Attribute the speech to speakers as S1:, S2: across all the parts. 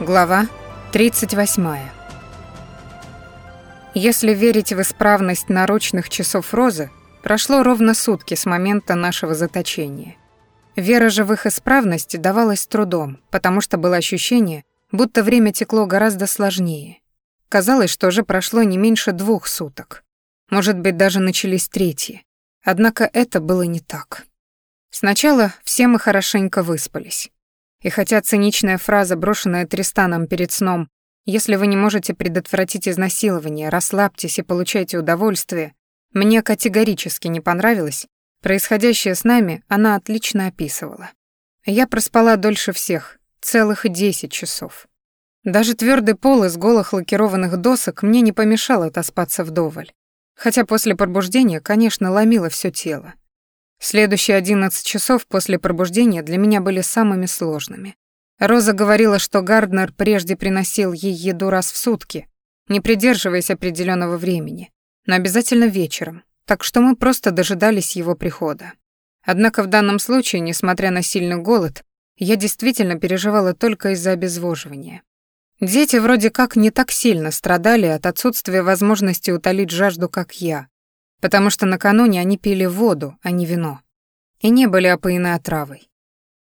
S1: Глава 38. Если верить в исправность наручных часов Розы, прошло ровно сутки с момента нашего заточения. Вера же в их исправность давалась трудом, потому что было ощущение, будто время текло гораздо сложнее. Казалось, что уже прошло не меньше двух суток. Может быть, даже начались третьи. Однако это было не так. Сначала все мы хорошенько выспались. И хотя циничная фраза, брошенная Тристаном перед сном «Если вы не можете предотвратить изнасилование, расслабьтесь и получайте удовольствие», мне категорически не понравилось, происходящее с нами она отлично описывала. Я проспала дольше всех, целых десять часов. Даже твердый пол из голых лакированных досок мне не помешал отоспаться вдоволь. Хотя после пробуждения, конечно, ломило все тело. Следующие одиннадцать часов после пробуждения для меня были самыми сложными. Роза говорила, что Гарднер прежде приносил ей еду раз в сутки, не придерживаясь определенного времени, но обязательно вечером, так что мы просто дожидались его прихода. Однако в данном случае, несмотря на сильный голод, я действительно переживала только из-за обезвоживания. Дети вроде как не так сильно страдали от отсутствия возможности утолить жажду, как я, потому что накануне они пили воду, а не вино, и не были опоены отравой.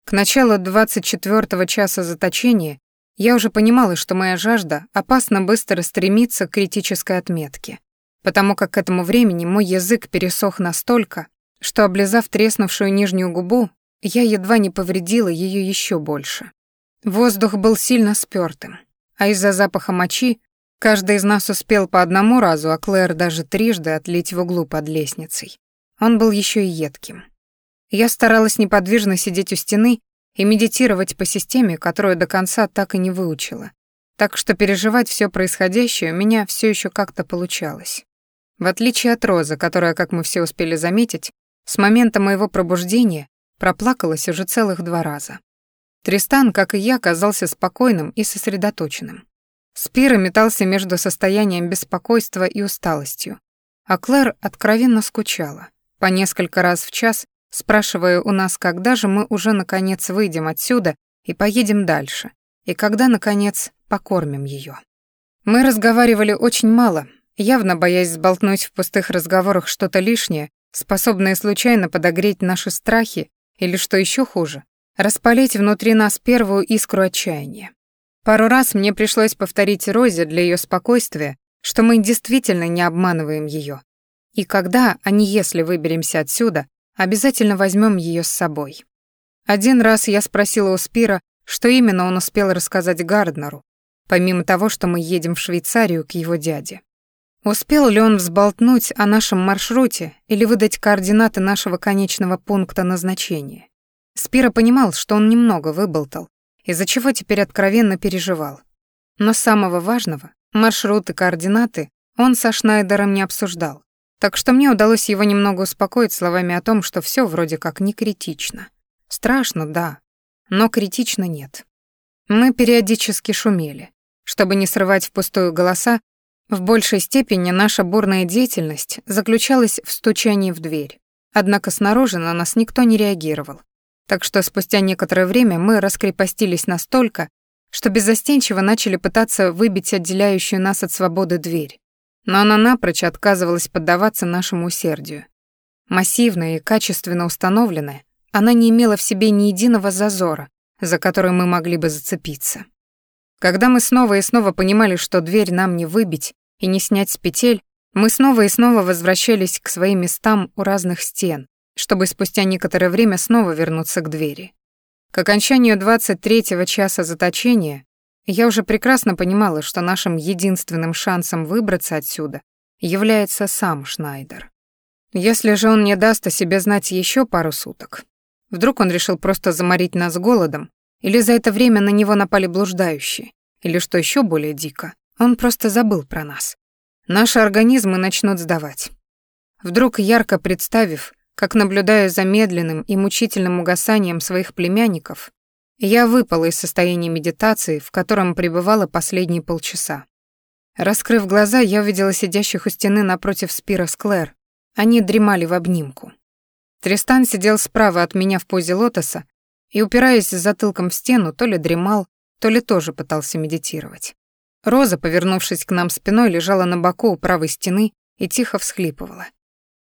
S1: К началу 24 часа заточения я уже понимала, что моя жажда опасно быстро стремится к критической отметке, потому как к этому времени мой язык пересох настолько, что, облизав треснувшую нижнюю губу, я едва не повредила ее еще больше. Воздух был сильно спёртым, а из-за запаха мочи Каждый из нас успел по одному разу, а Клэр даже трижды отлить в углу под лестницей. Он был еще и едким. Я старалась неподвижно сидеть у стены и медитировать по системе, которую до конца так и не выучила. Так что переживать все происходящее у меня все еще как-то получалось. В отличие от Розы, которая, как мы все успели заметить, с момента моего пробуждения проплакалась уже целых два раза. Тристан, как и я, казался спокойным и сосредоточенным. Спира метался между состоянием беспокойства и усталостью, а Клэр откровенно скучала, по несколько раз в час спрашивая у нас, когда же мы уже наконец выйдем отсюда и поедем дальше, и когда, наконец, покормим ее. Мы разговаривали очень мало, явно боясь сболтнуть в пустых разговорах что-то лишнее, способное случайно подогреть наши страхи или, что еще хуже, распалить внутри нас первую искру отчаяния. Пару раз мне пришлось повторить Розе для ее спокойствия, что мы действительно не обманываем ее. И когда, а не если выберемся отсюда, обязательно возьмем ее с собой. Один раз я спросила у Спира, что именно он успел рассказать Гарднеру, помимо того, что мы едем в Швейцарию к его дяде. Успел ли он взболтнуть о нашем маршруте или выдать координаты нашего конечного пункта назначения? Спира понимал, что он немного выболтал, из-за чего теперь откровенно переживал. Но самого важного, маршрут и координаты, он со Шнайдером не обсуждал. Так что мне удалось его немного успокоить словами о том, что все вроде как не критично. Страшно, да, но критично нет. Мы периодически шумели. Чтобы не срывать впустую голоса, в большей степени наша бурная деятельность заключалась в стучании в дверь. Однако снаружи на нас никто не реагировал, так что спустя некоторое время мы раскрепостились настолько, что беззастенчиво начали пытаться выбить отделяющую нас от свободы дверь. Но она напрочь отказывалась поддаваться нашему усердию. Массивная и качественно установленная, она не имела в себе ни единого зазора, за который мы могли бы зацепиться. Когда мы снова и снова понимали, что дверь нам не выбить и не снять с петель, мы снова и снова возвращались к своим местам у разных стен, чтобы спустя некоторое время снова вернуться к двери. К окончанию 23-го часа заточения я уже прекрасно понимала, что нашим единственным шансом выбраться отсюда является сам Шнайдер. Если же он не даст о себе знать еще пару суток, вдруг он решил просто заморить нас голодом, или за это время на него напали блуждающие, или, что еще более дико, он просто забыл про нас. Наши организмы начнут сдавать. Вдруг, ярко представив, как наблюдая за медленным и мучительным угасанием своих племянников, я выпала из состояния медитации, в котором пребывала последние полчаса. Раскрыв глаза, я увидела сидящих у стены напротив Спира с Клэр. Они дремали в обнимку. Тристан сидел справа от меня в позе лотоса и, упираясь затылком в стену, то ли дремал, то ли тоже пытался медитировать. Роза, повернувшись к нам спиной, лежала на боку у правой стены и тихо всхлипывала.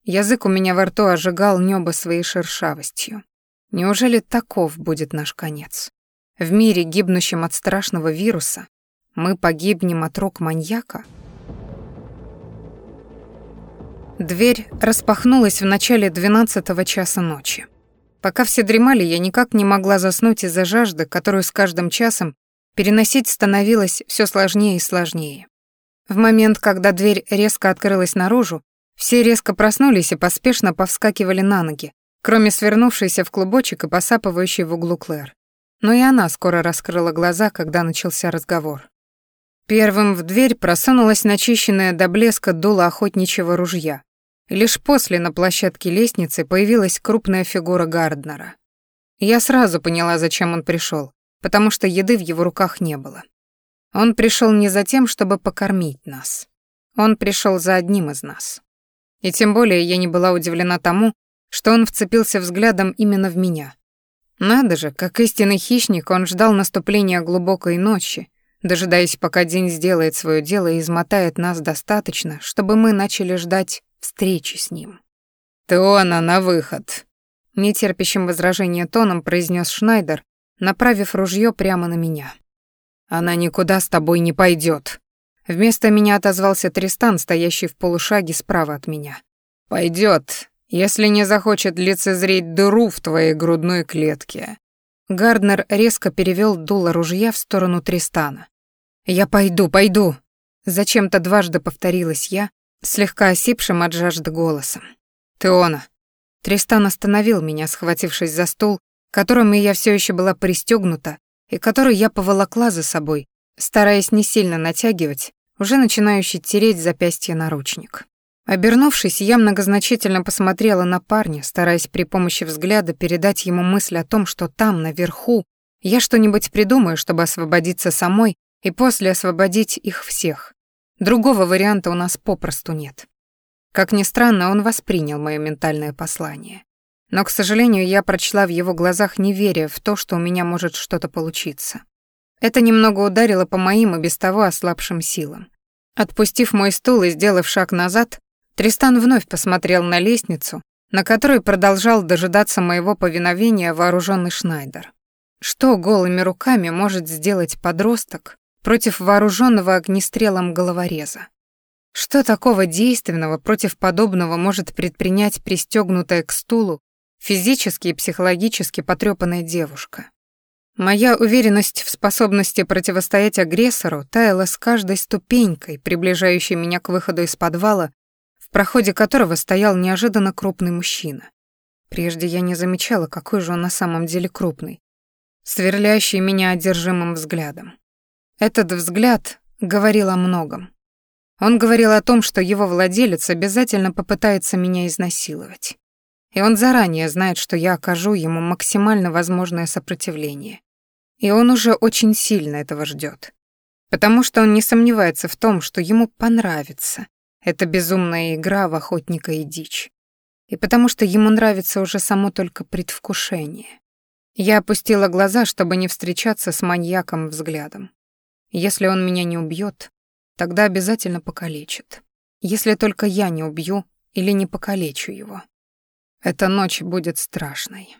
S1: Язык у меня во рту ожигал небо своей шершавостью. Неужели таков будет наш конец? В мире, гибнущем от страшного вируса, мы погибнем от рук маньяка? Дверь распахнулась в начале двенадцатого часа ночи. Пока все дремали, я никак не могла заснуть из-за жажды, которую с каждым часом переносить становилось все сложнее и сложнее. В момент, когда дверь резко открылась наружу, все резко проснулись и поспешно повскакивали на ноги, кроме свернувшейся в клубочек и посапывающей в углу Клэр. Но и она скоро раскрыла глаза, когда начался разговор. Первым в дверь просунулась начищенная до блеска дуло охотничьего ружья, Лишь после на площадке лестницы появилась крупная фигура Гарднера. Я сразу поняла, зачем он пришел, потому что еды в его руках не было. Он пришел не за тем, чтобы покормить нас. Он пришел за одним из нас. И тем более я не была удивлена тому, что он вцепился взглядом именно в меня. Надо же, как истинный хищник, он ждал наступления глубокой ночи, дожидаясь, пока день сделает свое дело и измотает нас достаточно, чтобы мы начали ждать встречи с ним. «Теона, на выход!» Нетерпящим возражения тоном произнес Шнайдер, направив ружье прямо на меня. «Она никуда с тобой не пойдет. Вместо меня отозвался Тристан, стоящий в полушаге справа от меня. Пойдет, если не захочет лицезреть дыру в твоей грудной клетке». Гарднер резко перевел дуло ружья в сторону Тристана. «Я пойду, пойду!» Зачем-то дважды повторилась я, слегка осипшим от жажды голосом. «Теона!» Тристан остановил меня, схватившись за стул, которым я все еще была пристегнута и который я поволокла за собой, стараясь не сильно натягивать, уже начинающий тереть запястье наручник. Обернувшись, я многозначительно посмотрела на парня, стараясь при помощи взгляда передать ему мысль о том, что там, наверху, я что-нибудь придумаю, чтобы освободиться самой и после освободить их всех. Другого варианта у нас попросту нет. Как ни странно, он воспринял моё ментальное послание. Но, к сожалению, я прочла в его глазах неверие в то, что у меня может что-то получиться. Это немного ударило по моим и без того ослабшим силам. Отпустив мой стул и сделав шаг назад, Тристан вновь посмотрел на лестницу, на которой продолжал дожидаться моего повиновения вооруженный Шнайдер. Что голыми руками может сделать подросток, против вооруженного огнестрелом головореза. Что такого действенного против подобного может предпринять пристегнутая к стулу физически и психологически потрепанная девушка? Моя уверенность в способности противостоять агрессору таяла с каждой ступенькой, приближающей меня к выходу из подвала, в проходе которого стоял неожиданно крупный мужчина. Прежде я не замечала, какой же он на самом деле крупный, сверлящий меня одержимым взглядом. Этот взгляд говорил о многом. Он говорил о том, что его владелец обязательно попытается меня изнасиловать. И он заранее знает, что я окажу ему максимально возможное сопротивление. И он уже очень сильно этого ждет. Потому что он не сомневается в том, что ему понравится эта безумная игра в охотника и дичь. И потому что ему нравится уже само только предвкушение. Я опустила глаза, чтобы не встречаться с маньяком взглядом. Если он меня не убьет, тогда обязательно покалечит. Если только я не убью или не покалечу его. Эта ночь будет страшной.